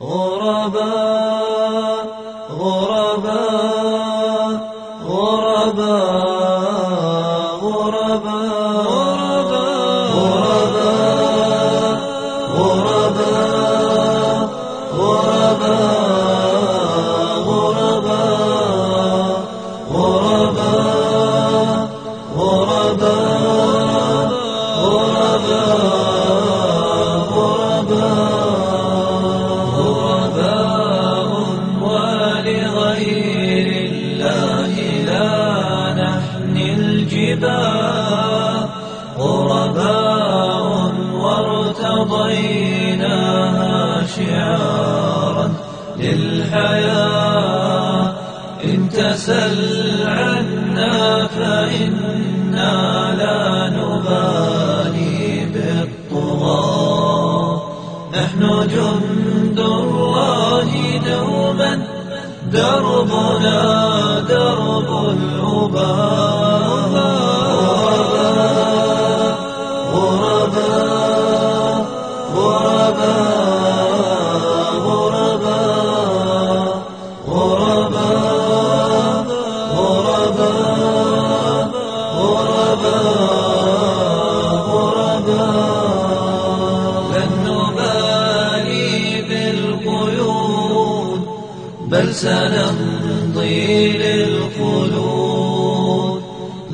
غرباء غرباء غرباء غرباء وارتضيناها شعارا للحياة. إن تسل عنا فإنا لا نبالي بالطغاة. نحن جند الله دوما دربنا درب الأباء غرباء غرباء غرباء غرباء غرباء غرباء غرباء لن نبالي بالقيود بل سنمضي للخلود.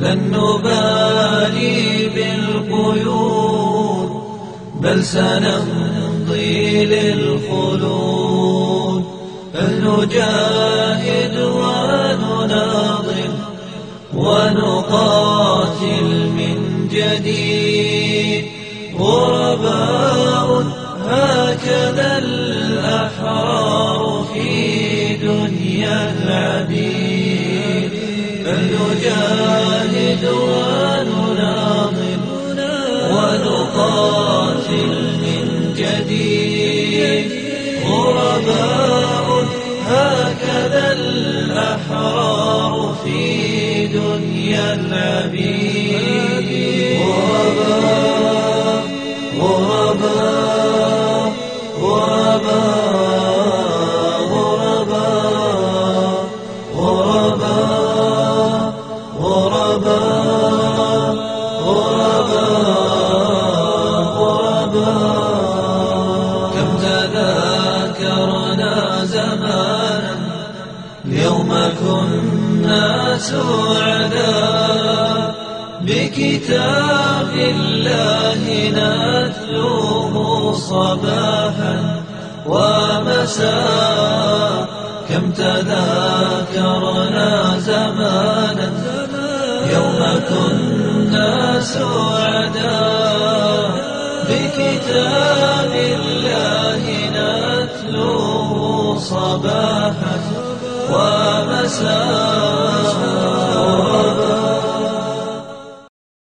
لن نبالي بل سنمضي للخلود فلنجاهد ونناضل ونقاتل من جديد. غرباء هكذا الأحرار في دنيا العبيد فلنجاهد غرباء هكذا الأحرار في دنيا العبيد. غرباء غرباء غرباء يوم كنا سعداء بكتاب الله نتلوه صباحا ومساء. كم تذاكرنا زمانا. يوم كنا سعداء بكتاب الله نتلوه صباحا ومساء